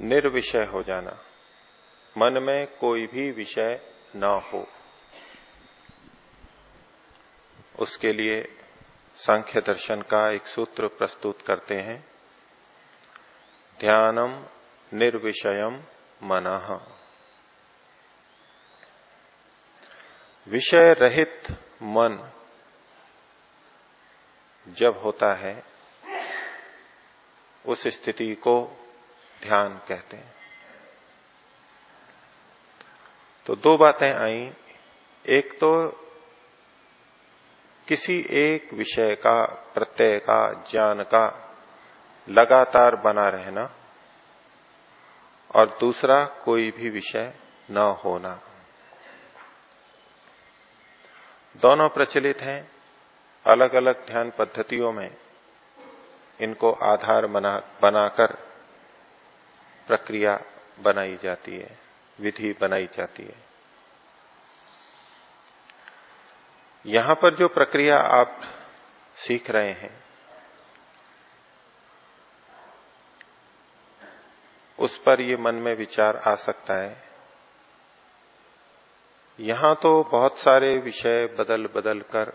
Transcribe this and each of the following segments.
निर्विषय हो जाना। मन में कोई भी विषय न हो। उसके लिए सांख्य दर्शन का एक सूत्र प्रस्तुत करते हैं। ध्यानम निर्विषयम मन। विषय रहित मन जब होता है, उस स्थिति को ध्यान कहते हैं। तो दो बातें आई। एक तो किसी एक विषय का, प्रत्यय का, ज्ञान का लगातार बना रहना और दूसरा कोई भी विषय न होना। दोनों प्रचलित हैं अलग अलग ध्यान पद्धतियों में इनको आधार बना बनाकर प्रक्रिया बनाई जाती है, विधि बनाई जाती है। यहाँ पर जो प्रक्रिया आप सीख रहे हैं, उस पर ये मन में विचार आ सकता है। यहाँ तो बहुत सारे विषय बदल बदल कर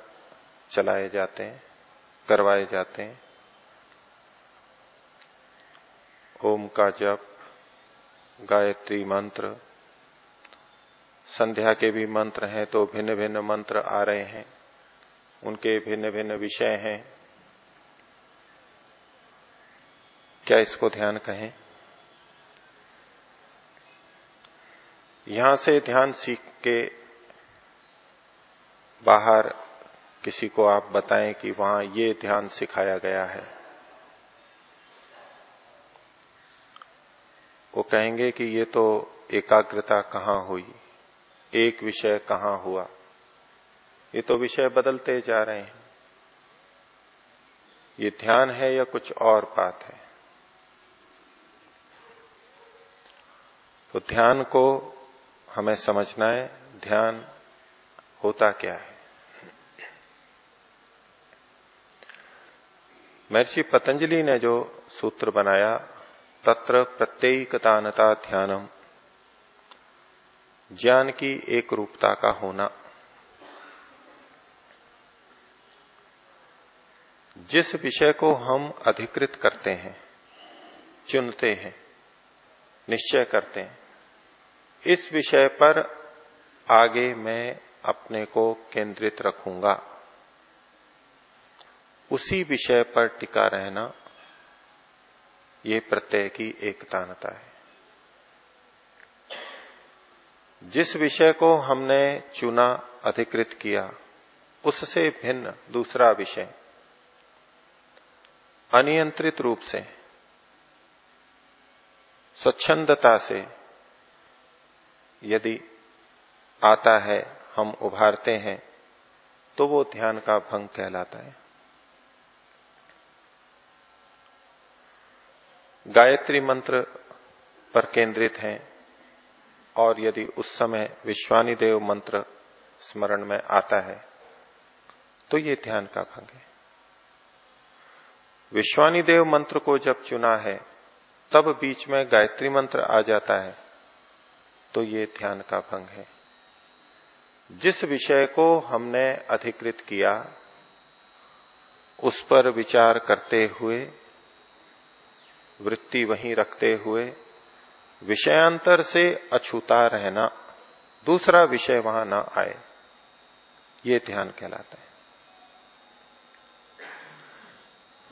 चलाए जाते हैं, करवाए जाते हैं। ओम का जप गायत्री मंत्र। संध्या के भी मंत्र हैं तो भिन्न भिन्न मंत्र आ रहे हैं। उनके भिन्न भिन्न विषय हैं। क्या इसको ध्यान कहें? यहाँ से ध्यान सीख के बाहर किसी को आप बताएँ कि वहाँ ये ध्यान सिखाया गया है। वो कहेंगे कि ये तो एकाग्रता कहाँ हुई? एक विषय कहाँ हुआ? ये तो विषय बदलते जा रहे हैं। ये ध्यान है या कुछ और बात है? तो ध्यान को हमें समझना है, ध्यान होता क्या है? महर्षि पतंजलि ने जो सूत्र बनाया तत्र प्रत्येकतानता ध्यानम ज्ञान की एक रूपता का होना। जिस विषय को हम अधिकृत करते हैं, चुनते हैं, निश्चय करते हैं, इस विषय पर आगे मैं अपने को केंद्रित रखूँगा। उसी विषय पर टिका रहना ये प्रत्यय की एकतानता है। जिस विषय को हमने चुना, अधिकृत किया, उससे भिन्न दूसरा विषय, अनियंत्रित रूप से, स्वच्छंदता से यदि आता है, हम उभारते हैं तो वो ध्यान का भंग कहलाता है। गायत्री मंत्र पर केंद्रित हैं और यदि उस समय विश्वानी देव मंत्र स्मरण में आता है तो ये ध्यान का भंग है। विश्वानी देव मंत्र को जब चुना है, तब बीच में गायत्री मंत्र आ जाता है तो ये ध्यान का भंग है। जिस विषय को हमने अधिकृत किया, उस पर विचार करते हुए वृत्ति वहीं रखते हुए विषयांतर से अछूता रहना, दूसरा विषय वहाँ ना आए, ये ध्यान कहलाता है।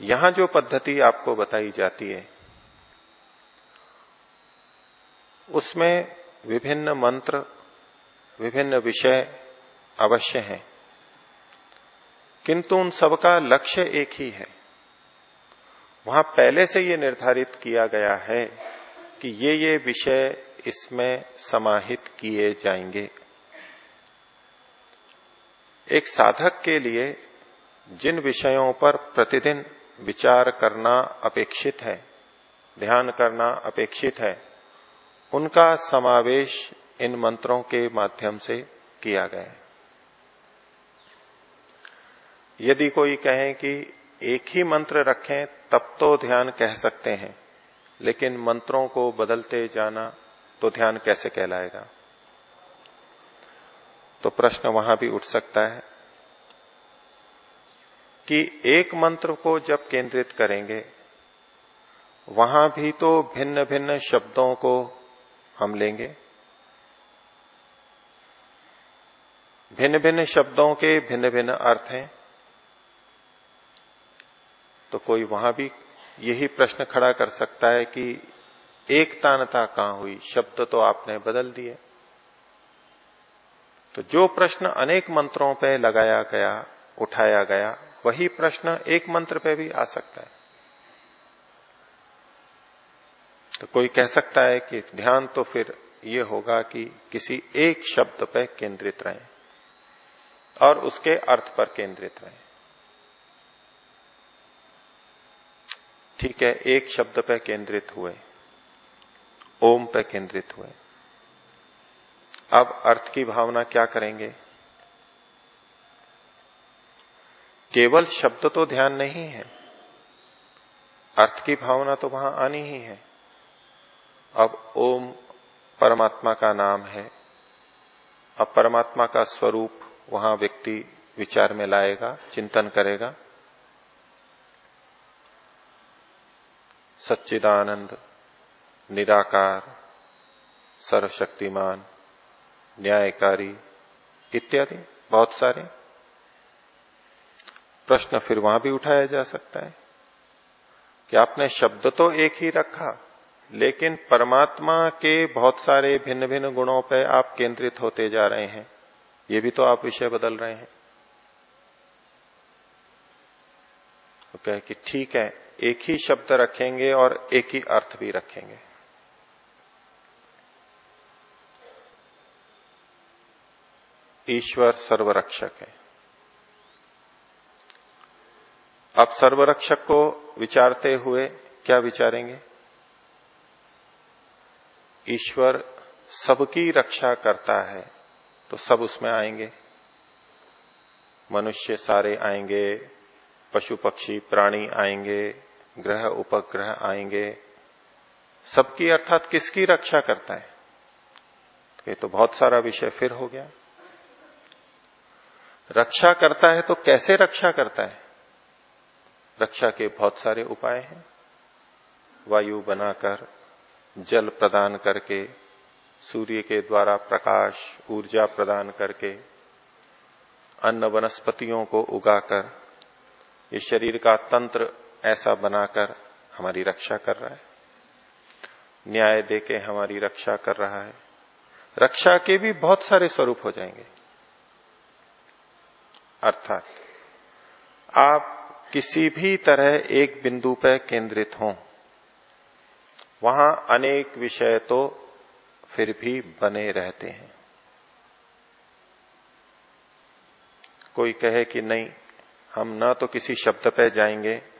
यहाँ जो पद्धति आपको बताई जाती है, उसमें विभिन्न मंत्र, विभिन्न विषय अवश्य हैं, किंतु उन सबका लक्ष्य एक ही है। वहाँ पहले से ये निर्धारित किया गया है कि ये ये विषय इसमें समाहित किए जाएँगे। एक साधक के लिए जिन विषयों पर प्रतिदिन विचार करना अपेक्षित है, ध्यान करना अपेक्षित है, उनका समावेश इन मंत्रों के माध्यम से किया गया है। यदि कोई कहे कि एक ही मंत्र रखें, तब तो ध्यान कह सकते हैं। लेकिन मंत्रों को बदलते जाना तो ध्यान कैसे कहलाएगा? तो प्रश्न वहाँ भी उठ सकता है कि एक मंत्र को जब केंद्रित करेंगे, वहाँ भी तो भिन्न भिन्न शब्दों को हम लेंगे। भिन्न भिन्न शब्दों के भिन्न भिन्न अर्थ हैं। तो कोई वहाँ भी यही प्रश्न खड़ा कर सकता है कि एक तानता कहाँ हुई? शब्द तो आपने बदल दिए। तो जो प्रश्न अनेक मंत्रों पे लगाया गया, उठाया गया, वही प्रश्न एक मंत्र पे भी आ सकता है। तो कोई कह सकता है कि ध्यान तो फिर ये होगा कि किसी एक शब्द पर केंद्रित रहें और उसके अर्थ पर केंद्रित रहें। ठीक है, एक शब्द पर केंद्रित हुए, ओम पर केंद्रित हुए। अब अर्थ की भावना क्या करेंगे? केवल शब्द तो ध्यान नहीं है, अर्थ की भावना तो वहाँ आनी ही है। अब ओम परमात्मा का नाम है, अब परमात्मा का स्वरूप वहाँ व्यक्ति विचार में लाएगा, चिंतन करेगा। सच्चिदानंद, निराकार, सर्वशक्तिमान, न्यायकारी इत्यादि बहुत सारे। प्रश्न फिर वहाँ भी उठाया जा सकता है कि आपने शब्द तो एक ही रखा, लेकिन परमात्मा के बहुत सारे भिन्न भिन्न गुणों पर आप केंद्रित होते जा रहे हैं। ये भी तो आप विषय बदल रहे हैं। तो कहे कि ठीक है एक ही शब्द रखेंगे और एक ही अर्थ भी रखेंगे। ईश्वर सर्वरक्षक है। आप सर्वरक्षक को विचारते हुए क्या विचारेंगे? ईश्वर सबकी रक्षा करता है तो सब उसमें आएँगे। मनुष्य सारे आएँगे, पशु पक्षी प्राणी आएँगे ग्रह उपग्रह आएँगे, सबकी अर्थात किसकी रक्षा करता है? ये तो बहुत सारा विषय फिर हो गया। रक्षा करता है तो कैसे रक्षा करता है? रक्षा के बहुत सारे उपाय हैं। वायु बनाकर, जल प्रदान करके, सूर्य के द्वारा प्रकाश, ऊर्जा प्रदान करके, अन्न वनस्पतियों को उगाकर, ये शरीर का तंत्र ऐसा बनाकर हमारी रक्षा कर रहा है। न्याय देके हमारी रक्षा कर रहा है। रक्षा के भी बहुत सारे स्वरूप हो जाएँगे। अर्थात, आप किसी भी तरह एक बिंदु पर केंद्रित हों, वहाँ अनेक विषय तो फिर भी बने रहते हैं। कोई कहे कि नहीं, हम न तो किसी शब्द पे जाएँगे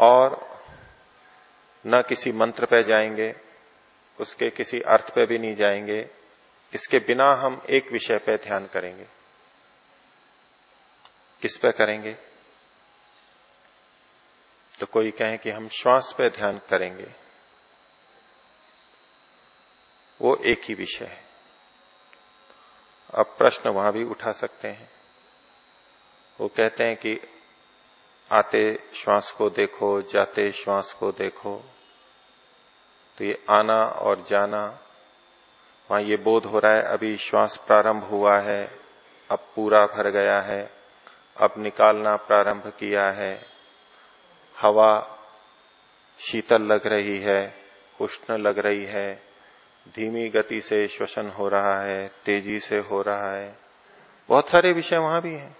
और न किसी मंत्र पे जाएँगे, उसके किसी अर्थ पे भी नहीं जाएँगे, इसके बिना हम एक विषय पे ध्यान करेंगे। किस पे करेंगे? तो कोई कहे कि हम श्वास पे ध्यान करेंगे। वो एक ही विषय है। अब प्रश्न वहाँ भी उठा सकते हैं। वो कहते हैं कि आते श्वास को देखो, जाते श्वास को देखो। तो ये आना और जाना, वहाँ ये बोध हो रहा है, अभी श्वास प्रारंभ हुआ है, अब पूरा भर गया है, अब निकालना प्रारंभ किया है। हवा शीतल लग रही है, उष्ण लग रही है, धीमी गति से श्वसन हो रहा है, तेज़ी से हो रहा है। बहुत सारे विषय वहाँ भी हैं।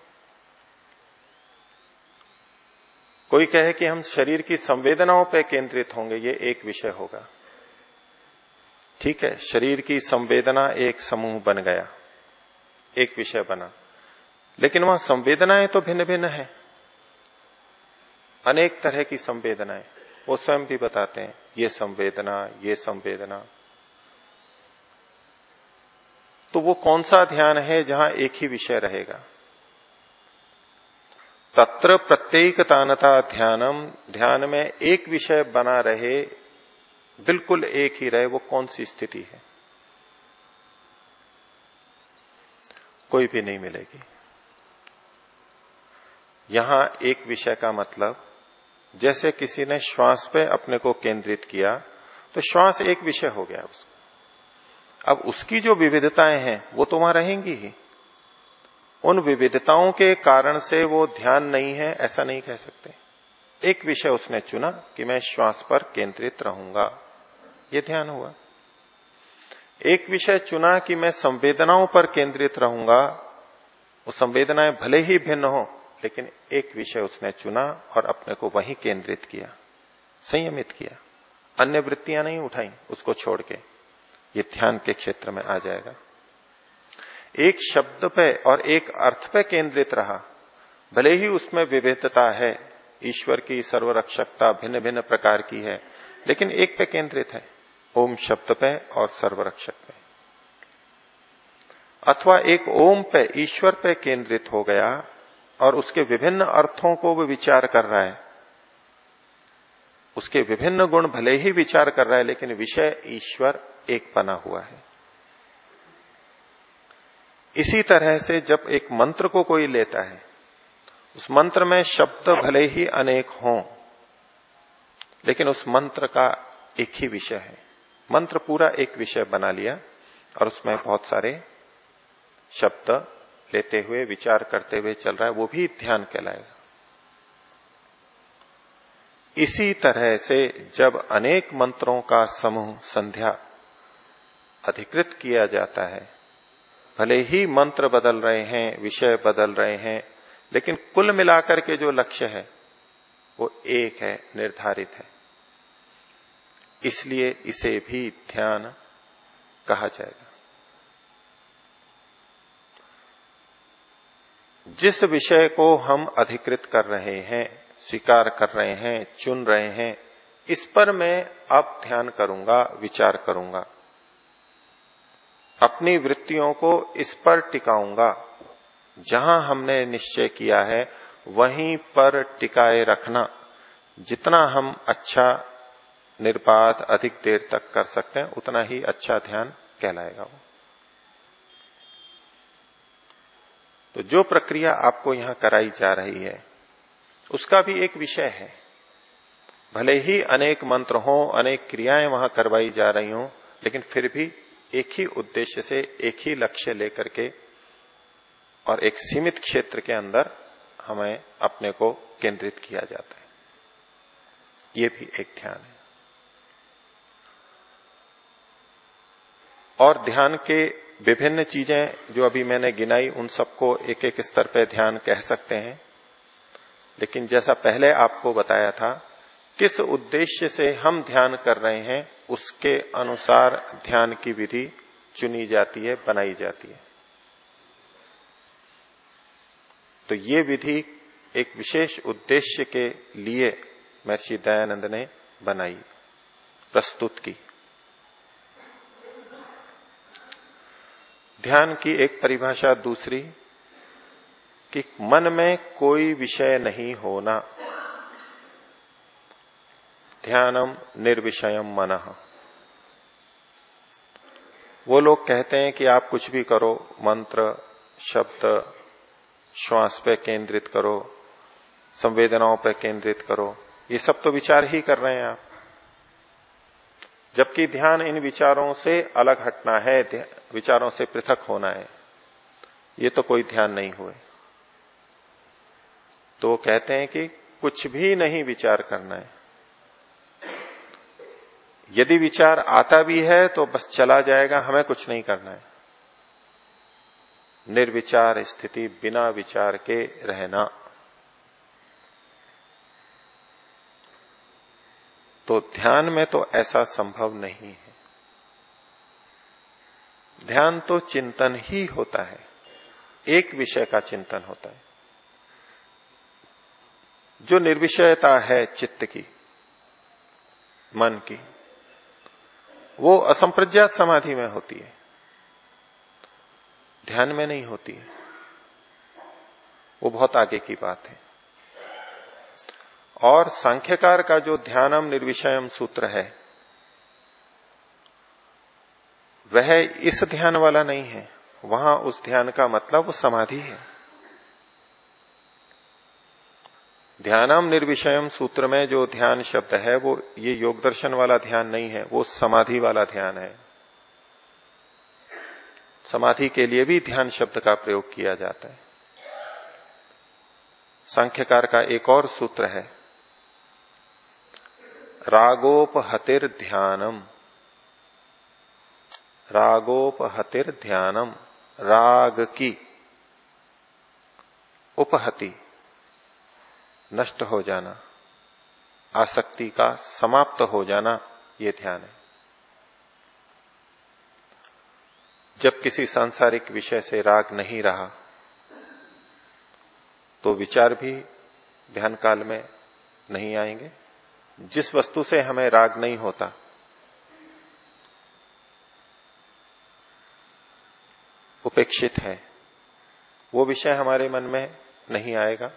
कोई कहे कि हम शरीर की संवेदनाओं पर केंद्रित होंगे, ये एक विषय होगा। ठीक है, शरीर की संवेदना एक समूह बन गया, एक विषय बना। लेकिन वहाँ संवेदनाएँ तो भिन्न भिन्न है। अनेक तरह की संवेदनाएँ, वो स्वयं भी बताते हैं, ये संवेदना ये संवेदना। तो वो कौन सा ध्यान है जहाँ एक ही विषय रहेगा? तत्र प्रत्येक तानता ध्यानम ध्यान में एक विषय बना रहे, बिल्कुल एक ही रहे, वो कौन सी स्थिति है? कोई भी नहीं मिलेगी। यहाँ एक विषय का मतलब जैसे किसी ने श्वास पे अपने को केंद्रित किया तो श्वास एक विषय हो गया उसका। अब उसकी जो विविधताएँ हैं, वो तो वहाँ रहेंगी ही। उन विविधताओं के कारण से वो ध्यान नहीं है, ऐसा नहीं कह सकते। एक विषय उसने चुना कि मैं श्वास पर केंद्रित रहूँगा। ये ध्यान हुआ। एक विषय चुना कि मैं संवेदनाओं पर केंद्रित रहूँगा। वो संवेदनाएँ भले ही भिन्न हो, लेकिन एक विषय उसने चुना और अपने को वहीं केंद्रित किया, संयमित किया। अन्य वृत्तियाँ नहीं उठाई, उसको छोड़ के। ये ध्यान के क्षेत्र में आ जाएगा। एक शब्द पे और एक अर्थ पे केंद्रित रहा। भले ही उसमें विविधता है, ईश्वर की सर्वरक्षकता भिन्न भिन्न प्रकार की है, लेकिन एक पे केंद्रित है, ओम शब्द पे और सर्वरक्षक पे। अथवा एक ओम पे ईश्वर पे केंद्रित हो गया और उसके विभिन्न अर्थों को वो विचार कर रहा है। उसके विभिन्न गुण भले ही विचार कर रहा है, लेकिन विषय ईश्वर एक बना हुआ है। इसी तरह से जब एक मंत्र को कोई लेता है, उस मंत्र में शब्द भले ही अनेक हों, लेकिन उस मंत्र का एक ही विषय है। मंत्र पूरा एक विषय बना लिया और उसमें बहुत सारे शब्द लेते हुए, विचार करते हुए चल रहा है, वो भी ध्यान कहलाएगा। इसी तरह से जब अनेक मंत्रों का समूह, संध्या अधिकृत किया जाता है भले ही मंत्र बदल रहे हैं, विषय बदल रहे हैं, लेकिन कुल मिलाकर के जो लक्ष्य है, वो एक है, निर्धारित है। इसलिए इसे भी ध्यान कहा जाएगा। जिस विषय को हम अधिकृत कर रहे हैं, स्वीकार कर रहे हैं, चुन रहे हैं, इस पर मैं अब ध्यान करूँगा, विचार करूँगा। अपनी वृत्तियों को इस पर टिकाऊँगा। जहाँ हमने निश्चय किया है, वहीं पर टिकाए रखना। जितना हम अच्छा निर्पात अधिक देर तक कर सकते हैं, उतना ही अच्छा ध्यान कहलाएगा वो। तो जो प्रक्रिया आपको यहाँ कराई जा रही है, उसका भी एक विषय है। भले ही अनेक मंत्र हो, अनेक क्रियाएँ वहाँ करवाई जा रही हो, लेकिन फिर भी एक ही उद्देश्य से एक ही लक्ष्य लेकर के और एक सीमित क्षेत्र के अंदर हमें अपने को केंद्रित किया जाता है। ये भी एक ध्यान है। और ध्यान के विभिन्न चीज़ें जो अभी मैंने गिनाई, उन सबको एक एक स्तर पर ध्यान कह सकते हैं। लेकिन जैसा पहले आपको बताया था किस उद्देश्य से हम ध्यान कर रहे हैं, उसके अनुसार ध्यान की विधि चुनी जाती है, बनाई जाती है। तो ये विधि एक विशेष उद्देश्य के लिए महर्षि दयानंद ने बनाई, प्रस्तुत की। ध्यान की एक परिभाषा दूसरी, कि मन में कोई विषय नहीं होना। ध्यानम निर्विषयम मन। वो लोग कहते हैं कि आप कुछ भी करो, मंत्र, शब्द, श्वास पे केंद्रित करो, संवेदनाओं पे केंद्रित करो, ये सब तो विचार ही कर रहे हैं आप। जबकि ध्यान इन विचारों से अलग हटना है विचारों से पृथक होना है, ये तो कोई ध्यान नहीं हुए। तो कहते हैं कि कुछ भी नहीं विचार करना है। यदि विचार आता भी है तो बस चला जाएगा, हमें कुछ नहीं करना है। निर्विचार स्थिति बिना विचार के रहना। तो ध्यान में तो ऐसा संभव नहीं है। ध्यान तो चिंतन ही होता है। एक विषय का चिंतन होता है। जो निर्विषयता है चित्त की, मन की वो असंप्रज्ञात समाधि में होती है। ध्यान में नहीं होती है। वो बहुत आगे की बात है। और सांख्यकार का जो ध्यानम निर्विषयम सूत्र है, वह इस ध्यान वाला नहीं है। वहाँ उस ध्यान का मतलब वो समाधि है। ध्यानम निर्विषयम सूत्र में जो ध्यान शब्द है, वो ये योग दर्शन वाला ध्यान नहीं है, वो समाधि वाला ध्यान है। समाधि के लिए भी ध्यान शब्द का प्रयोग किया जाता है। सांख्यकार का एक और सूत्र है रागोपहतिर ध्यानम रागोपहतिर ध्यानम राग की, उपहति। नष्ट हो जाना, आसक्ति का समाप्त हो जाना, ये ध्यान है। जब किसी सांसारिक विषय से राग नहीं रहा तो विचार भी ध्यान काल में नहीं आएँगे। जिस वस्तु से हमें राग नहीं होता, उपेक्षित है। वो विषय हमारे मन में नहीं आएगा।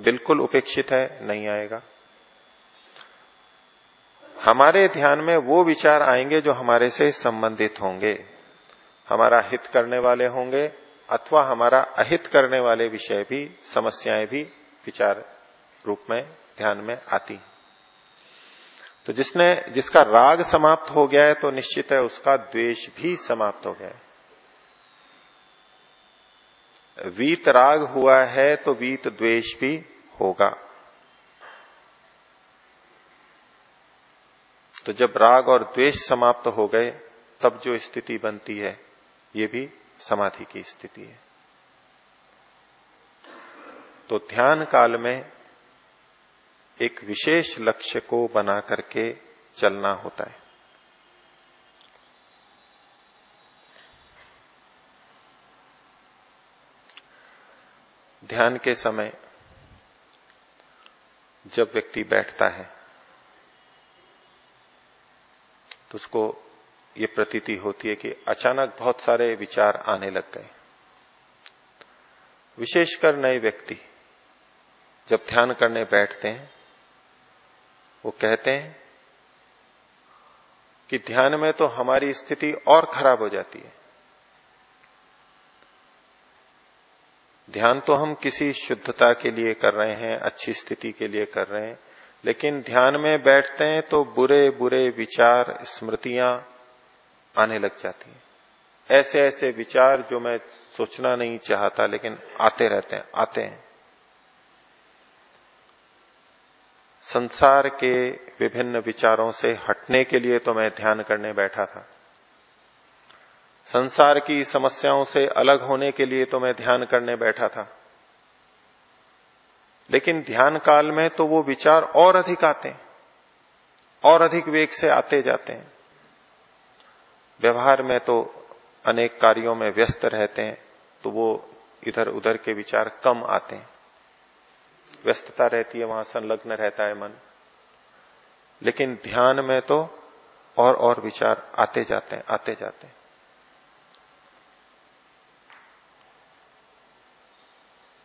बिल्कुल उपेक्षित है, नहीं आएगा। हमारे ध्यान में वो विचार आएँगे जो हमारे से संबंधित होंगे। हमारा हित करने वाले होंगे, अथवा हमारा अहित करने वाले विषय भी, समस्याएँ भी विचार रूप में, ध्यान में आती। तो जिसने, जिसका राग समाप्त हो गया है तो निश्चित है उसका द्वेष भी समाप्त हो गया है। वीत राग हुआ है तो वीत द्वेष भी होगा। तो जब राग और द्वेष समाप्त हो गए, तब जो स्थिति बनती है, ये भी समाधि की स्थिति है। तो ध्यान काल में एक विशेष लक्ष्य को बना करके चलना होता है। ध्यान के समय जब व्यक्ति बैठता है तो उसको ये प्रतीति होती है कि अचानक बहुत सारे विचार आने लग गए। विशेषकर नए व्यक्ति जब ध्यान करने बैठते हैं, वो कहते हैं कि ध्यान में तो हमारी स्थिति और खराब हो जाती है। ध्यान तो हम किसी शुद्धता के लिए कर रहे हैं, अच्छी स्थिति के लिए कर रहे हैं, लेकिन ध्यान में बैठते हैं तो बुरे बुरे विचार, स्मृतियाँ आने लग जाती हैं। ऐसे ऐसे विचार जो मैं सोचना नहीं चाहता, लेकिन आते रहते हैं, आते हैं। संसार के विभिन्न विचारों से हटने के लिए तो मैं ध्यान करने बैठा था। संसार की समस्याओं से अलग होने के लिए तो मैं ध्यान करने बैठा था। लेकिन ध्यान काल में तो वो विचार और अधिक आते हैं, और अधिक वेग से आते जाते हैं। व्यवहार में तो अनेक कार्यों में व्यस्त रहते हैं तो वो इधर उधर के विचार कम आते हैं। व्यस्तता रहती है, वहाँ संलग्न रहता है मन। लेकिन ध्यान में तो और और विचार आते जाते हैं, आते जाते हैं।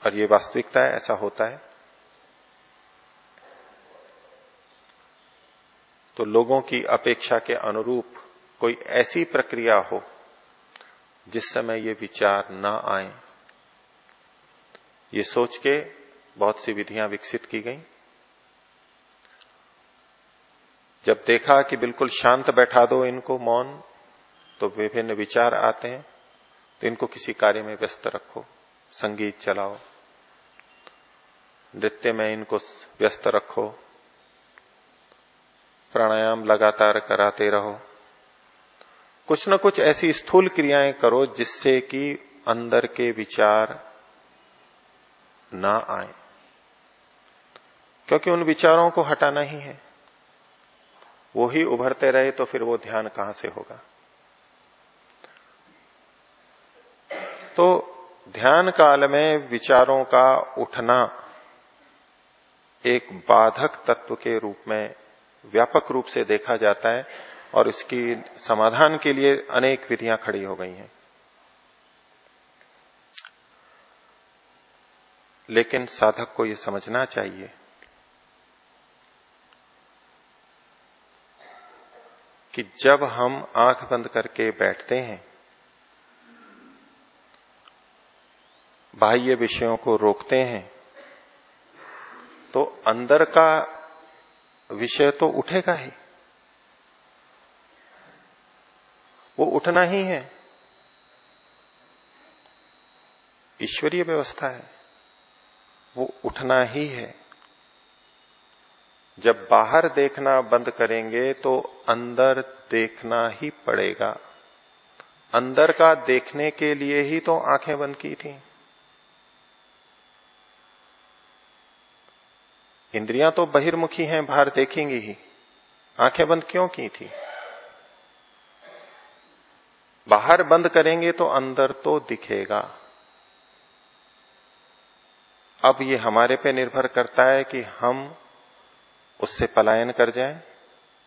और ये वास्तविकता है, ऐसा होता है। तो लोगों की अपेक्षा के अनुरूप कोई ऐसी प्रक्रिया हो जिस समय ये विचार ना आए। ये सोच के बहुत सी विधियाँ विकसित की गई। जब देखा कि बिल्कुल शांत बैठा दो इनको मौन तो विभिन्न विचार आते हैं तो इनको किसी कार्य में व्यस्त रखो, संगीत चलाओ। नृत्य में इनको व्यस्त रखो। प्राणायाम लगातार कराते रहो। कुछ न कुछ ऐसी स्थूल क्रियाएँ करो जिससे कि अंदर के विचार ना आए। क्योंकि उन विचारों को हटाना ही है। वो ही उभरते रहे तो फिर वो ध्यान कहाँ से होगा? तो ध्यान काल में विचारों का उठना एक बाधक तत्व के रूप में व्यापक रूप से देखा जाता है और इसकी समाधान के लिए अनेक विधियाँ खड़ी हो गई हैं। लेकिन साधक को यह समझना चाहिए कि जब हम आँख बंद करके बैठते हैं, बाह्य विषयों को रोकते हैं तो अंदर का विषय तो उठेगा ही। वो उठना ही है। ईश्वरीय व्यवस्था है। वो उठना ही है। जब बाहर देखना बंद करेंगे तो अंदर देखना ही पड़ेगा। अंदर का देखने के लिए ही तो आँखें बंद की थी। इंद्रियाँ तो बहिर्मुखी हैं बाहर देखेंगी ही। आँखें बंद क्यों की थी? बाहर बंद करेंगे तो अंदर तो दिखेगा। अब ये हमारे पे निर्भर करता है कि हम उससे पलायन कर जाएँ,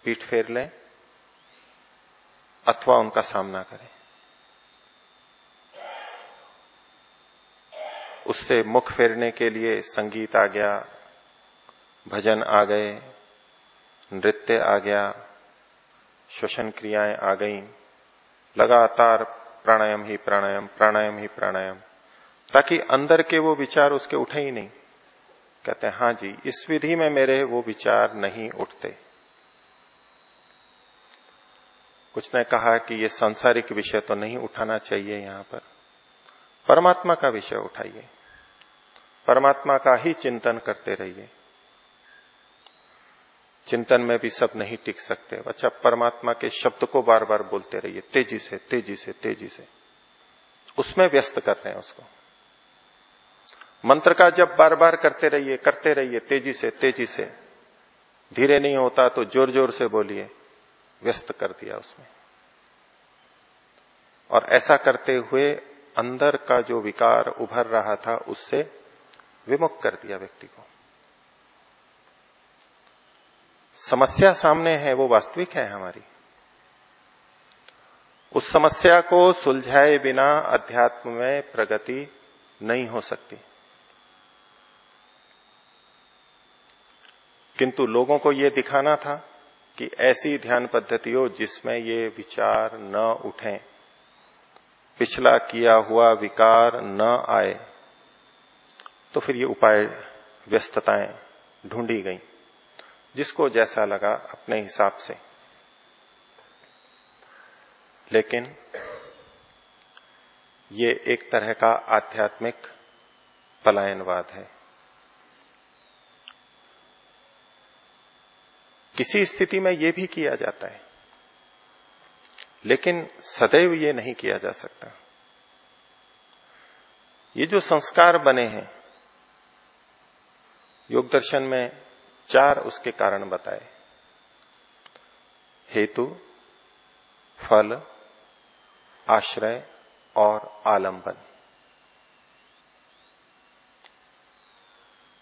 पीठ फेर लें अथवा उनका सामना करें। उससे मुख फेरने के लिए संगीत आ गया भजन आ गए, नृत्य आ गया, श्वसन क्रियाएँ आ गई। लगातार प्राणायाम ही प्राणायाम प्राणायाम ही प्राणायाम। ताकि अंदर के वो विचार उसके उठे ही नहीं। कहते हैं हाँ जी, इस विधि में मेरे वो विचार नहीं उठते। कुछ ने कहा कि ये सांसारिक विषय तो नहीं उठाना चाहिए यहाँ पर। परमात्मा का विषय उठाइए। परमात्मा का ही चिंतन करते रहिए। चिंतन में भी सब नहीं टिक सकते। अच्छा परमात्मा के शब्द को बार बार बोलते रहिए। तेज़ी से तेज़ी से तेज़ी से। उसमें व्यस्त कर रहे हैं उसको। मंत्र का जब बार बार करते रहिए करते रहिए, तेज़ी से तेज़ी से। धीरे नहीं होता तो ज़ोर ज़ोर से बोलिए। व्यस्त कर दिया उसमें और ऐसा करते हुए अंदर का जो विकार उभर रहा था, उससे विमुक्त कर दिया व्यक्ति को। समस्या सामने है, वो वास्तविक है हमारी। उस समस्या को सुलझाए बिना अध्यात्म में प्रगति नहीं हो सकती। किंतु लोगों को यह दिखाना था कि ऐसी ध्यान पद्धति हो जिसमें ये विचार न उठें, पिछला किया हुआ विकार न आए तो फिर ये उपाय व्यस्तताएँ ढूंढी गई। जिसको जैसा लगा अपने हिसाब से। लेकिन ये एक तरह का आध्यात्मिक पलायनवाद है। किसी स्थिति में यह भी किया जाता है, लेकिन सदैव ये नहीं किया जा सकता। ये जो संस्कार बने हैं, योग दर्शन में चार उसके कारण बताए। हेतु, फल, आश्रय और आलंबन।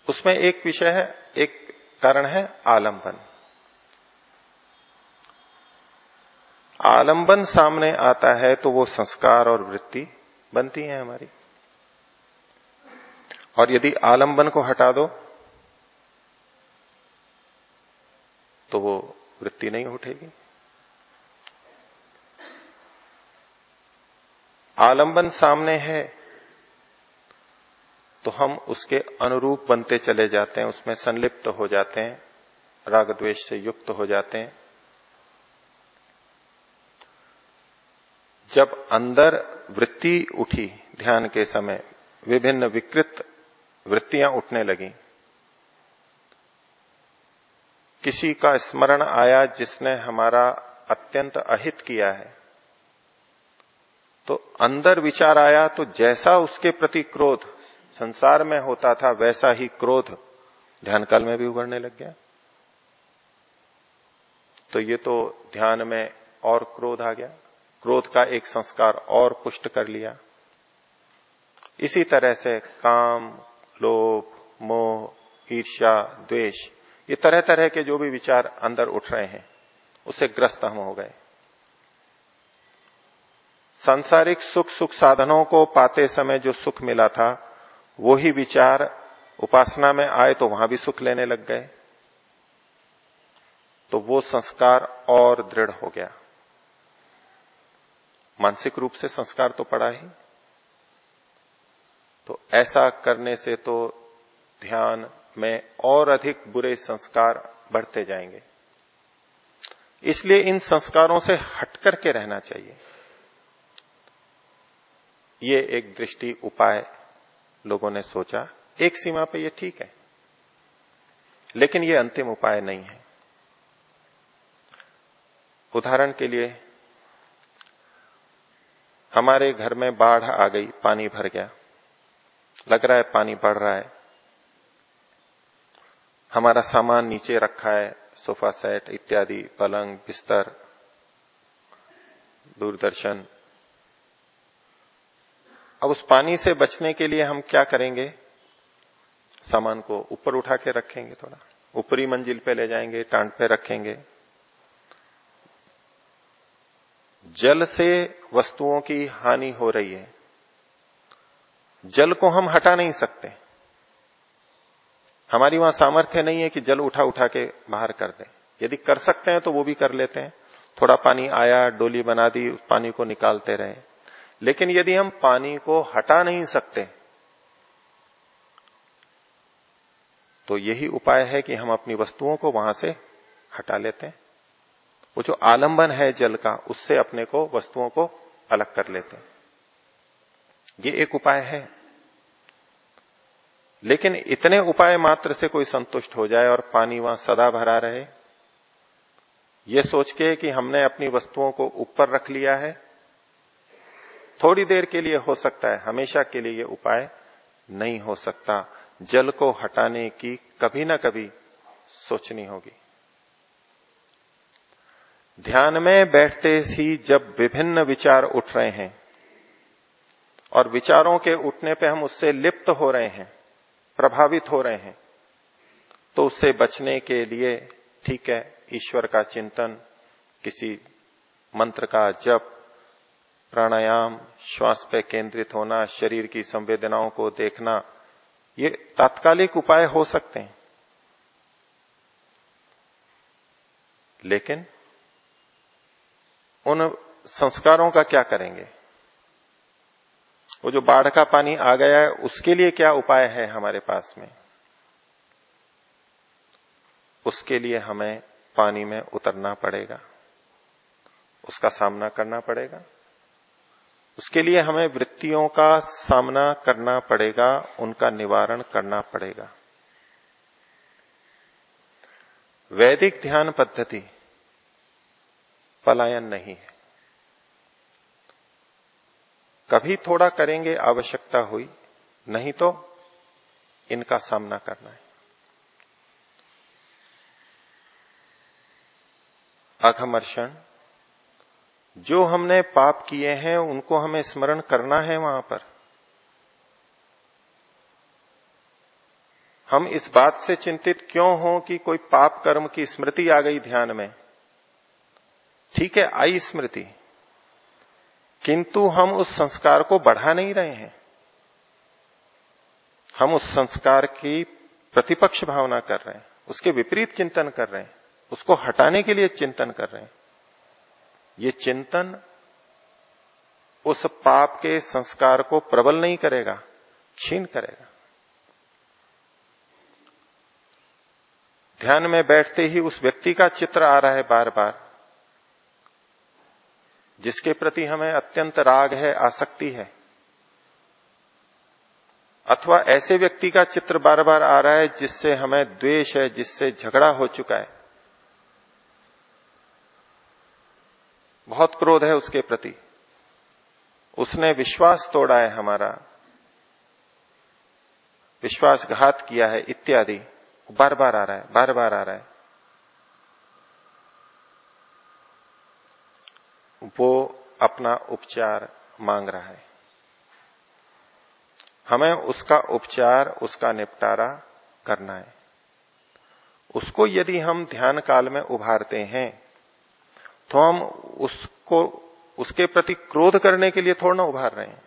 उसमें एक विषय है, एक कारण है आलंबन। आलंबन सामने आता है तो वो संस्कार और वृत्ति बनती है हमारी। और यदि आलंबन को हटा दो तो वो वृत्ति नहीं उठेगी। आलंबन सामने है तो हम उसके अनुरूप बनते चले जाते हैं, उसमें संलिप्त हो जाते हैं राग द्वेष से युक्त हो जाते हैं। जब अंदर वृत्ति उठी ध्यान के समय, विभिन्न विकृत वृत्तियाँ उठने लगी। किसी का स्मरण आया जिसने हमारा अत्यंत अहित किया है तो अंदर विचार आया तो जैसा उसके प्रति क्रोध संसार में होता था, वैसा ही क्रोध ध्यान काल में भी उभरने लग गया। तो ये तो ध्यान में और क्रोध आ गया। क्रोध का एक संस्कार और पुष्ट कर लिया। इसी तरह से काम, लोभ, मोह, ईर्ष्या, द्वेष ये तरह तरह के जो भी विचार अंदर उठ रहे हैं, उससे ग्रस्त हम हो गए। सांसारिक सुख सुख साधनों को पाते समय जो सुख मिला था वो ही विचार उपासना में आए तो वहाँ भी सुख लेने लग गए। तो वो संस्कार और दृढ़ हो गया। मानसिक रूप से संस्कार तो पड़ा ही। तो ऐसा करने से तो ध्यान में और अधिक बुरे संस्कार बढ़ते जाएँगे। इसलिए इन संस्कारों से हट करके रहना चाहिए। ये एक दृष्टि उपाय लोगों ने सोचा। एक सीमा पे ये ठीक है। लेकिन ये अंतिम उपाय नहीं है। उदाहरण के लिए, हमारे घर में बाढ़ आ गई, पानी भर गया। लग रहा है पानी बढ़ रहा है। हमारा सामान नीचे रखा है, सोफा सेट, इत्यादि, पलंग, बिस्तर, दूरदर्शन। अब उस पानी से बचने के लिए हम क्या करेंगे? सामान को ऊपर उठा के रखेंगे थोड़ा। ऊपरी मंजिल पे ले जाएँगे टांड पे रखेंगे। जल से वस्तुओं की हानि हो रही है। जल को हम हटा नहीं सकते। हमारी वहाँ सामर्थ्य नहीं है कि जल उठा उठा के बाहर कर दें। यदि कर सकते हैं तो वो भी कर लेते हैं। थोड़ा पानी आया, डोली बना दी, पानी को निकालते रहे। लेकिन यदि हम पानी को हटा नहीं सकते तो यही उपाय है कि हम अपनी वस्तुओं को वहाँ से हटा लेते हैं। वो जो आलंबन है जल का, उससे अपने को वस्तुओं को अलग कर लेते हैं। ये एक उपाय है। लेकिन इतने उपाय मात्र से कोई संतुष्ट हो जाए और पानी वहाँ सदा भरा रहे। ये सोच के कि हमने अपनी वस्तुओं को ऊपर रख लिया है। थोड़ी देर के लिए हो सकता है, हमेशा के लिए ये उपाय नहीं हो सकता। जल को हटाने की कभी ना कभी सोचनी होगी। ध्यान में बैठते ही जब विभिन्न विचार उठ रहे हैं और विचारों के उठने पे हम उससे लिप्त हो रहे हैं प्रभावित हो रहे हैं। तो उससे बचने के लिए ठीक है, ईश्वर का चिंतन, किसी मंत्र का जप, प्राणायाम, श्वास पे केंद्रित होना, शरीर की संवेदनाओं को देखना, ये तात्कालिक उपाय हो सकते हैं। लेकिन उन संस्कारों का क्या करेंगे? वो जो बाढ़ का पानी आ गया है, उसके लिए क्या उपाय है हमारे पास में? उसके लिए हमें पानी में उतरना पड़ेगा। उसका सामना करना पड़ेगा। उसके लिए हमें वृत्तियों का सामना करना पड़ेगा, उनका निवारण करना पड़ेगा। वैदिक ध्यान पद्धति पलायन नहीं है। कभी थोड़ा करेंगे आवश्यकता हुई, नहीं तो इनका सामना करना है। अघमर्षण, जो हमने पाप किए हैं, उनको हमें स्मरण करना है वहाँ पर। हम इस बात से चिंतित क्यों हो कि कोई पाप कर्म की स्मृति आ गई ध्यान में? ठीक है, आई स्मृति। किंतु हम उस संस्कार को बढ़ा नहीं रहे हैं। हम उस संस्कार की प्रतिपक्ष भावना कर रहे हैं, उसके विपरीत चिंतन कर रहे हैं, उसको हटाने के लिए चिंतन कर रहे हैं। ये चिंतन उस पाप के संस्कार को प्रबल नहीं करेगा क्षीण करेगा। ध्यान में बैठते ही उस व्यक्ति का चित्र आ रहा है बार बार जिसके प्रति हमें अत्यंत राग है, आसक्ति है। अथवा ऐसे व्यक्ति का चित्र बार बार आ रहा है जिससे हमें द्वेष है, जिससे झगड़ा हो चुका है। बहुत क्रोध है उसके प्रति। उसने विश्वास तोड़ा है हमारा। विश्वासघात किया है, इत्यादि। बार बार आ रहा है बार बार आ रहा है। वो अपना उपचार मांग रहा है। हमें उसका उपचार, उसका निपटारा करना है। उसको यदि हम ध्यान काल में उभारते हैं तो हम उसको, उसके प्रति क्रोध करने के लिए थोड़ा ना उभार रहे हैं।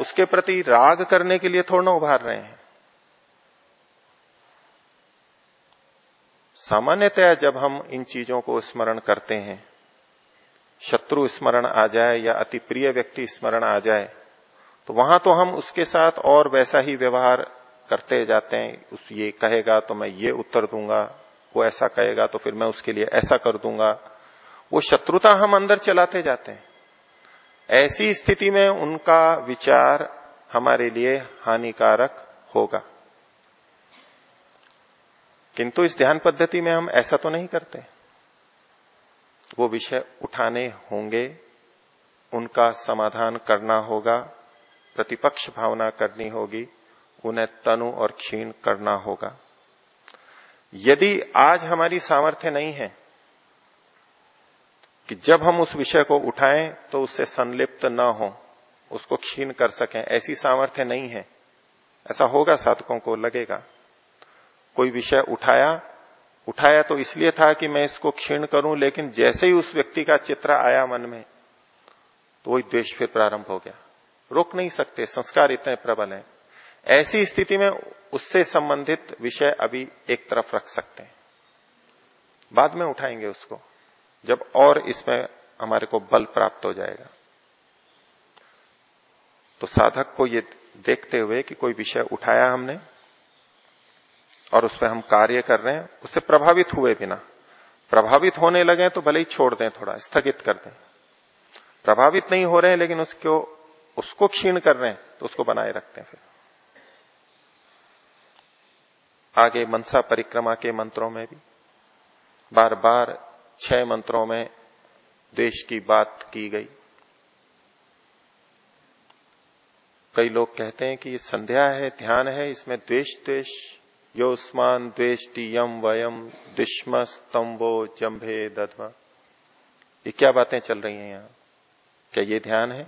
उसके प्रति राग करने के लिए थोड़ा ना उभार रहे हैं। सामान्यतया जब हम इन चीज़ों को स्मरण करते हैं शत्रु स्मरण आ जाए या अति प्रिय व्यक्ति स्मरण आ जाए तो वहाँ तो हम उसके साथ और वैसा ही व्यवहार करते जाते हैं। उस ये कहेगा तो मैं ये उत्तर दूँगा, वो ऐसा कहेगा तो फिर मैं उसके लिए ऐसा कर दूँगा। वो शत्रुता हम अंदर चलाते जाते हैं। ऐसी स्थिति में उनका विचार हमारे लिए हानिकारक होगा। किंतु इस ध्यान पद्धति में हम ऐसा तो नहीं करते। वो विषय उठाने होंगे, उनका समाधान करना होगा, प्रतिपक्ष भावना करनी होगी, उन्हें तनु और क्षीण करना होगा। यदि आज हमारी सामर्थ्य नहीं है कि जब हम उस विषय को उठाएँ तो उससे संलिप्त न हो, उसको क्षीण कर सकें, ऐसी सामर्थ्य नहीं है। ऐसा होगा साधकों को लगेगा। कोई विषय उठाया उठाया तो इसलिए था कि मैं इसको क्षीण करूँ, लेकिन जैसे ही उस व्यक्ति का चित्र आया मन में तो वही द्वेष फिर प्रारंभ हो गया। रोक नहीं सकते, संस्कार इतने प्रबल हैं। ऐसी स्थिति में उससे संबंधित विषय अभी एक तरफ़ रख सकते हैं। बाद में उठाएँगे उसको, जब और इसमें हमारे को बल प्राप्त हो जाएगा। तो साधक को ये देखते हुए कि कोई विषय उठाया हमने और उस पर हम कार्य कर रहे हैं, उससे प्रभावित हुए बिना। प्रभावित होने लगे तो भले ही छोड़ दें थोड़ा, स्थगित कर दें। प्रभावित नहीं हो रहे हैं, लेकिन उसको उसको क्षीण कर रहे हैं तो उसको बनाए रखते हैं फिर। आगे मनसा परिक्रमा के मंत्रों में भी। बार बार छह मंत्रों में देश की बात की गई। कई लोग कहते हैं कि संध्या है, ध्यान है, इसमें द्वेष द्वेष योस्मान द्वेष्टि यम वयम दुष्म स्तंभो जम्भे दधवा ये क्या बातें चल रही हैं यहाँ? क्या ये ध्यान है?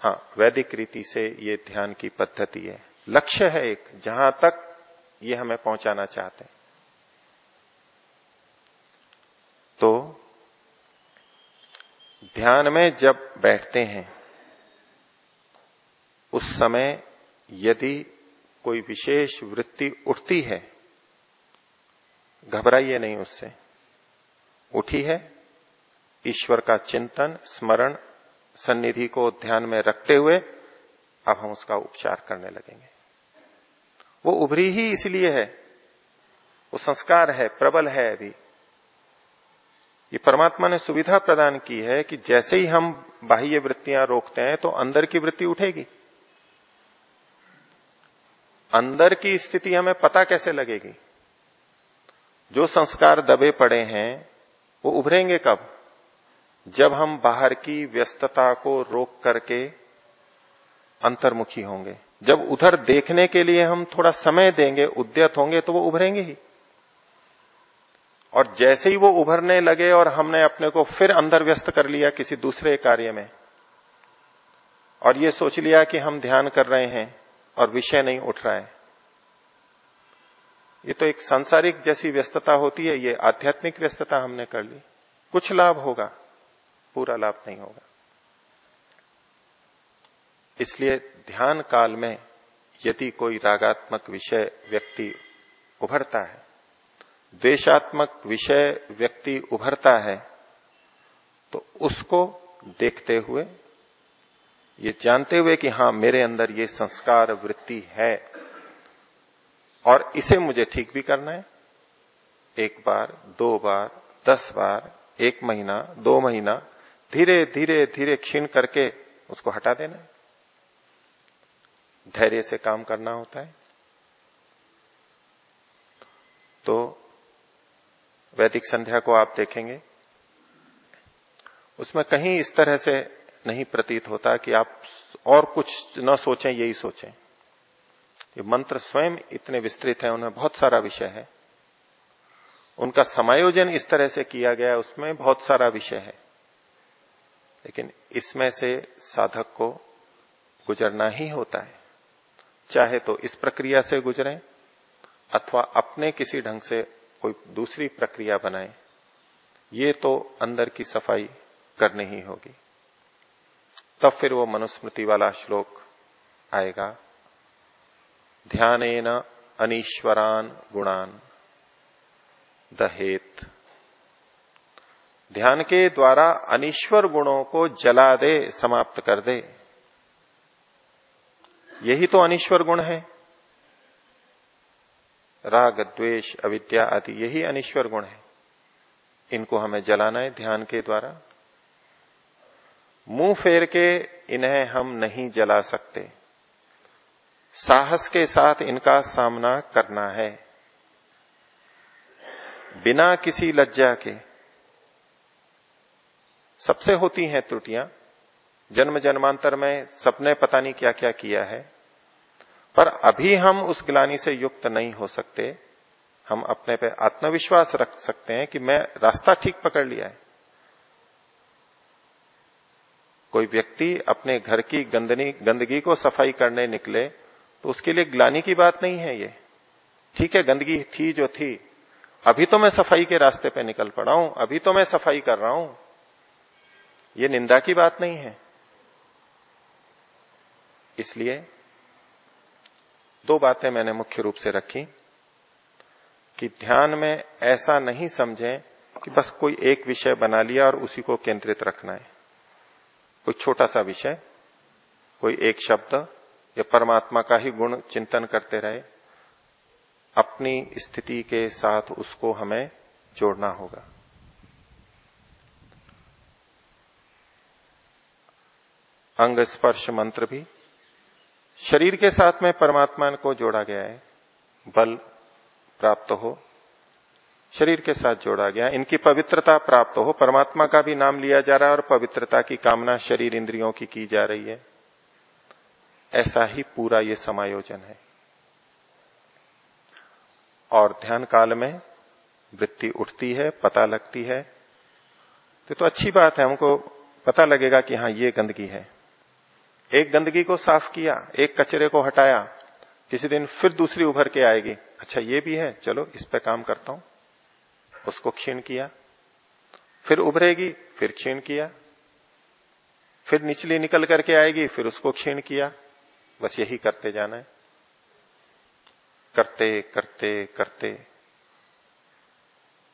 हाँ वैदिक रीति से ये ध्यान की पद्धति है। लक्ष्य है एक, जहाँ तक ये हमें पहुंचाना चाहते हैं। तो ध्यान में जब बैठते हैं, उस समय यदि कोई विशेष वृत्ति उठती है, घबराइए नहीं उससे। उठी है, ईश्वर का चिंतन, स्मरण, सन्निधि को ध्यान में रखते हुए अब हम उसका उपचार करने लगेंगे। वो उभरी ही इसलिए है, वो संस्कार है, प्रबल है अभी। ये परमात्मा ने सुविधा प्रदान की है कि जैसे ही हम बाह्य वृत्तियाँ रोकते हैं तो अंदर की वृत्ति उठेगी। अंदर की स्थिति हमें पता कैसे लगेगी? जो संस्कार दबे पड़े हैं, वो उभरेंगे कब? जब हम बाहर की व्यस्तता को रोक करके अंतर्मुखी होंगे। जब उधर देखने के लिए हम थोड़ा समय देंगे, उद्यत होंगे तो वो उभरेंगे ही। और जैसे ही वो उभरने लगे और हमने अपने को फिर अंदर व्यस्त कर लिया किसी दूसरे कार्य में, और ये सोच लिया कि हम ध्यान कर रहे हैं और विषय नहीं उठ रहा है। ये तो एक सांसारिक जैसी व्यस्तता होती है, ये आध्यात्मिक व्यस्तता हमने कर ली। कुछ लाभ होगा, पूरा लाभ नहीं होगा। इसलिए ध्यान काल में यदि कोई रागात्मक विषय व्यक्ति उभरता है द्वेशात्मक विषय व्यक्ति उभरता है तो उसको देखते हुए ये जानते हुए कि हाँ मेरे अंदर ये संस्कार वृत्ति है और इसे मुझे ठीक भी करना है। एक बार, दो बार, दस बार, एक महीना, दो महीना धीरे धीरे धीरे क्षीण करके उसको हटा देना है। धैर्य से काम करना होता है। तो वैदिक संध्या को आप देखेंगे, उसमें कहीं इस तरह से नहीं प्रतीत होता कि आप और कुछ न सोचें, यही सोचें। ये मंत्र स्वयं इतने विस्तृत है उनमें बहुत सारा विषय है। उनका समायोजन इस तरह से किया गया उसमें बहुत सारा विषय है। लेकिन इसमें से साधक को गुजरना ही होता है। चाहे तो इस प्रक्रिया से गुजरे, अथवा अपने किसी ढंग से कोई दूसरी प्रक्रिया बनाए, ये तो अंदर की सफ़ाई करनी ही होगी। तब फिर वो मनुस्मृति वाला श्लोक आएगा। ध्यान अनीश्वरान गुणान दहेत। ध्यान के द्वारा अनिश्वर गुणों को जला दे, समाप्त कर दे। यही तो अनिश्वर गुण है। राग, द्वेष, अविद्या आदि यही अनिश्वर गुण है। इनको हमें जलाना है ध्यान के द्वारा। मुँह फेर के इन्हें हम नहीं जला सकते। साहस के साथ इनका सामना करना है। बिना किसी लज्जा के सबसे होती हैं त्रुटियाँ। जन्म जन्मांतर में सबने पता नहीं क्या क्या किया है। पर अभी हम उस ग्लानी से युक्त नहीं हो सकते। हम अपने पे आत्मविश्वास रख सकते हैं कि मैं रास्ता ठीक पकड़ लिया है। कोई व्यक्ति अपने घर की गंदनी, गंदगी को सफ़ाई करने निकले तो उसके लिए ग्लानी की बात नहीं है ये। ठीक है, गंदगी थी जो थी। अभी तो मैं सफ़ाई के रास्ते पे निकल पड़ा हूँ, अभी तो मैं सफ़ाई कर रहा हूँ। ये निंदा की बात नहीं है। इसलिए दो बातें मैंने मुख्य रूप से रखी कि ध्यान में ऐसा नहीं समझें कि बस कोई एक विषय बना लिया और उसी को केंद्रित रखना है। कोई छोटा सा विषय, कोई एक शब्द या परमात्मा का ही गुण चिंतन करते रहे, अपनी स्थिति के साथ उसको हमें जोड़ना होगा। अंग स्पर्श मंत्र भी शरीर के साथ में परमात्मा को जोड़ा गया है, बल प्राप्त हो शरीर के साथ जोड़ा गया। इनकी पवित्रता प्राप्त हो परमात्मा का भी नाम लिया जा रहा है और पवित्रता की कामना शरीर इंद्रियों की की जा रही है। ऐसा ही पूरा ये समायोजन है। और ध्यान काल में वृत्ति उठती है पता लगती है। तो, तो अच्छी बात है हमको पता लगेगा कि हाँ ये गंदगी है। एक गंदगी को साफ़ किया एक कचरे को हटाया किसी दिन फिर दूसरी उभर के आएगी। अच्छा ये भी है चलो इस पे काम करता हूँ। उसको क्षीण किया, फिर उभरेगी, फिर क्षीण किया, फिर निचली निकल करके आएगी, फिर उसको क्षीण किया। बस यही करते जाना है। करते करते करते।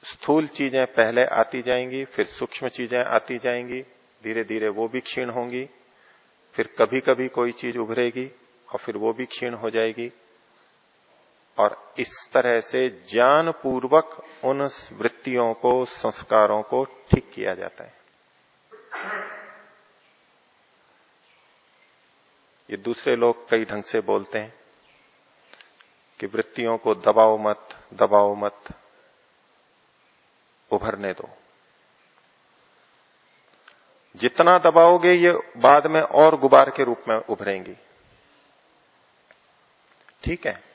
स्थूल चीज़ें पहले आती जाएँगी, फिर सूक्ष्म चीज़ें आती जाएँगी धीरे धीरे वो भी क्षीण होंगी, फिर कभी कभी कोई चीज़ उभरेगी और फिर वो भी क्षीण हो जाएगी। और इस तरह से ज्ञान पूर्वक उन वृत्तियों को, संस्कारों को ठीक किया जाता है। ये दूसरे लोग कई ढंग से बोलते हैं कि वृत्तियों को दबाओ मत दबाओ मत, उभरने दो। जितना दबाओगे ये बाद में और गुबार के रूप में उभरेंगी। ठीक है?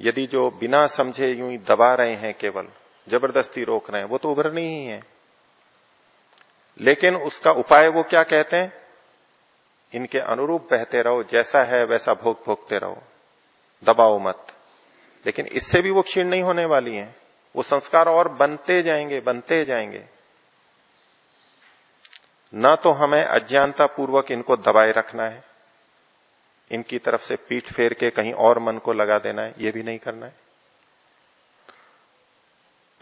यदि जो बिना समझे यूँ दबा रहे हैं केवल, ज़बरदस्ती रोक रहे हैं, वो तो उभरनी ही है। लेकिन उसका उपाय वो क्या कहते हैं? इनके अनुरूप बहते रहो, जैसा है वैसा भोग भोगते रहो। दबाओ मत। लेकिन इससे भी वो क्षीण नहीं होने वाली है। वो संस्कार और बनते जाएँगे बनते जाएँगे। न तो हमें अज्ञानता पूर्वक इनको दबाए रखना है इनकी तरफ़ से पीठ फेर के कहीं और मन को लगा देना है, ये भी नहीं करना है।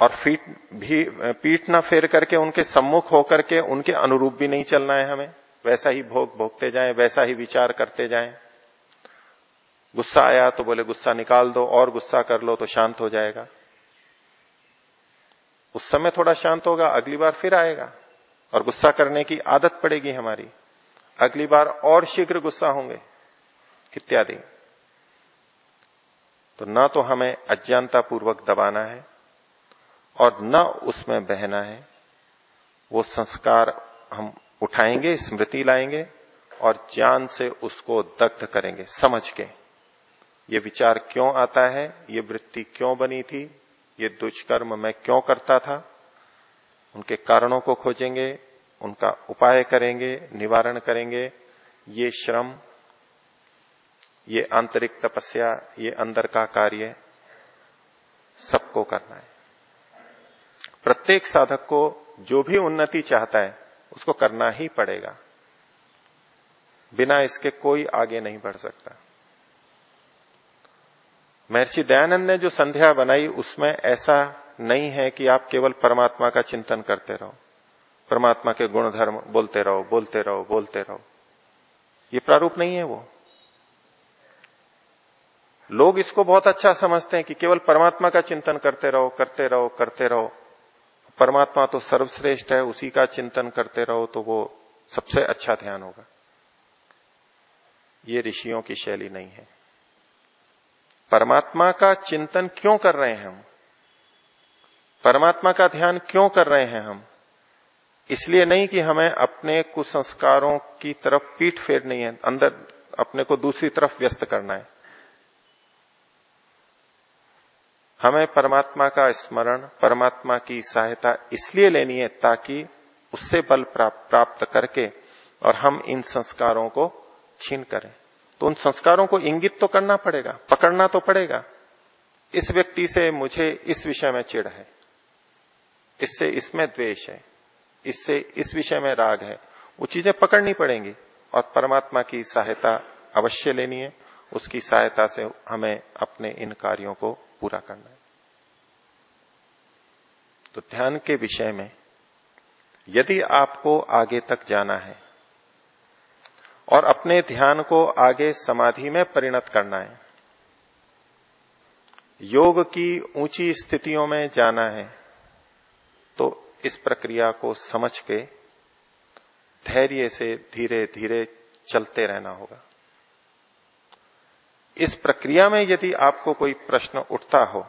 और फीट भी, पीठ न फेर करके उनके सम्मुख होकर के उनके अनुरूप भी नहीं चलना है हमें। वैसा ही भोग भोगते जाएँ, वैसा ही विचार करते जाएँ। गुस्सा आया तो बोले, गुस्सा निकाल दो, और गुस्सा कर लो तो शांत हो जाएगा। उस समय थोड़ा शांत होगा, अगली बार फिर आएगा। और गुस्सा करने की आदत पड़ेगी हमारी। अगली बार और शीघ्र गुस्सा होंगे। इत्यादि। तो न तो हमें अज्ञानता पूर्वक दबाना है और न उसमें बहना है। वो संस्कार हम उठाएँगे, स्मृति लाएँगे और ज्ञान से उसको दग्ध करेंगे, समझ के। ये विचार क्यों आता है? ये वृत्ति क्यों बनी थी? ये दुष्कर्म मैं क्यों करता था? उनके कारणों को खोजेंगे, उनका उपाय करेंगे, निवारण करेंगे। ये श्रम ये आंतरिक तपस्या, ये अंदर का कार्य सबको करना है। प्रत्येक साधक को जो भी उन्नति चाहता है, उसको करना ही पड़ेगा। बिना इसके कोई आगे नहीं बढ़ सकता। महर्षि दयानंद ने जो संध्या बनाई, उसमें ऐसा नहीं है कि आप केवल परमात्मा का चिंतन करते रहो। परमात्मा के गुणधर्म बोलते रहो बोलते रहो बोलते रहो। ये प्रारूप नहीं है वो। लोग इसको बहुत अच्छा समझते हैं कि केवल परमात्मा का चिंतन करते रहो करते रहो करते रहो। परमात्मा तो सर्वश्रेष्ठ है, उसी का चिंतन करते रहो तो वो सबसे अच्छा ध्यान होगा। ये ऋषियों की शैली नहीं है। परमात्मा का चिंतन क्यों कर रहे हैं हम? परमात्मा का ध्यान क्यों कर रहे हैं हम? इसलिए नहीं कि हमें अपने कुसंस्कारों की तरफ़ पीठ फेरनी है, अंदर अपने को दूसरी तरफ़ व्यस्त करना है। हमें परमात्मा का स्मरण, परमात्मा की सहायता इसलिए लेनी है ताकि उससे बल प्राप्त करके और हम इन संस्कारों को छीन करें। तो उन संस्कारों को इंगित तो करना पड़ेगा, पकड़ना तो पड़ेगा। इस व्यक्ति से मुझे इस विषय में चिड़ है। इससे इसमें द्वेष है। इससे इस विषय में राग है। वो चीज़ें पकड़नी पड़ेंगी और परमात्मा की सहायता अवश्य लेनी है। उसकी सहायता से हमें अपने इन कार्यों को पूरा करना है। तो ध्यान के विषय में, यदि आपको आगे तक जाना है और अपने ध्यान को आगे समाधि में परिणत करना है, योग की ऊँची स्थितियों में जाना है तो इस प्रक्रिया को समझ के धैर्य से धीरे धीरे चलते रहना होगा। इस प्रक्रिया में यदि आपको कोई प्रश्न उठता हो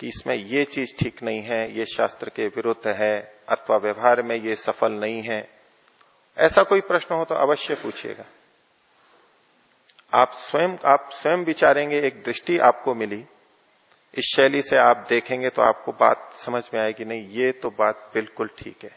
कि इसमें ये चीज़ ठीक नहीं है, ये शास्त्र के विरुद्ध है अथवा व्यवहार में ये सफल नहीं है, ऐसा कोई प्रश्न हो तो अवश्य पूछिएगा। आप स्वयं आप स्वयं विचारेंगे, एक दृष्टि आपको मिली। इस शैली से आप देखेंगे तो आपको बात समझ में आएगी, नहीं, ये तो बात बिल्कुल ठीक है।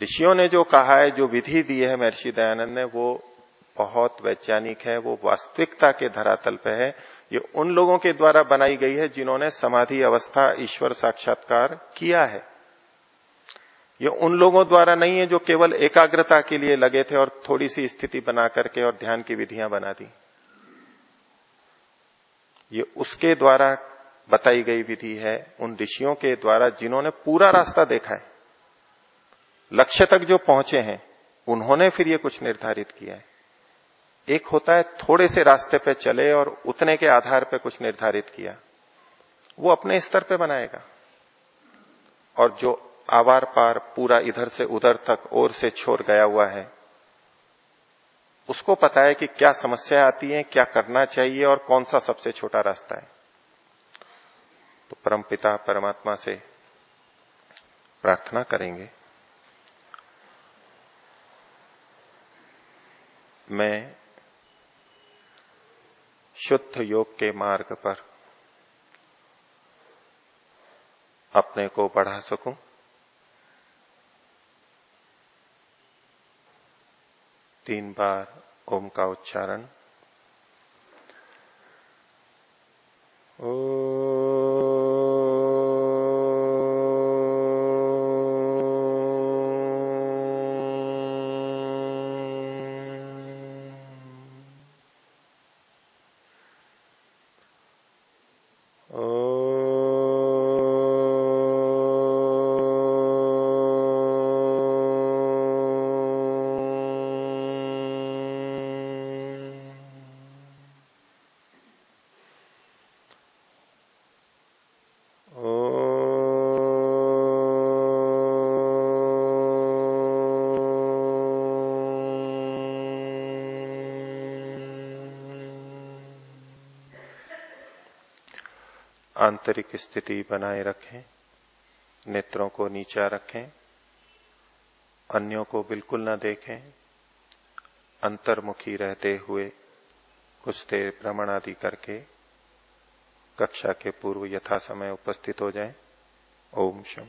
ऋषियों ने जो कहा है, जो विधि दी है महर्षि दयानंद ने, वो बहुत वैज्ञानिक है, वो वास्तविकता के धरातल पे है। ये उन लोगों के द्वारा बनाई गई है जिन्होंने समाधि अवस्था ईश्वर साक्षात्कार किया है। ये उन लोगों द्वारा नहीं है जो केवल एकाग्रता के लिए लगे थे और थोड़ी सी स्थिति बना करके और ध्यान की विधियाँ बना दी। ये उसके द्वारा बताई गई विधि है, उन ऋषियों के द्वारा जिन्होंने पूरा रास्ता देखा है। लक्ष्य तक जो पहुँचे हैं, उन्होंने फिर ये कुछ निर्धारित किया है। एक होता है थोड़े से रास्ते पे चले और उतने के आधार पे कुछ निर्धारित किया। वो अपने स्तर पे बनाएगा। और जो आवार पार पूरा इधर से उधर तक और से छोर गया हुआ है, उसको पता है कि क्या समस्या आती है, क्या करना चाहिए और कौन सा सबसे छोटा रास्ता है। तो परमपिता, परमात्मा से प्रार्थना करेंगे। मैं शुद्ध योग के मार्ग पर अपने को बढ़ा सकूँ। तीन बार ओम का उच्चारण। ओ आंतरिक स्थिति बनाए रखें, नेत्रों को नीचा रखें, अन्यों को बिल्कुल न देखें, अंतर्मुखी रहते हुए कुछ देर भ्रमण आदि करके कक्षा के पूर्व यथा समय उपस्थित हो जाएँ। ओम शम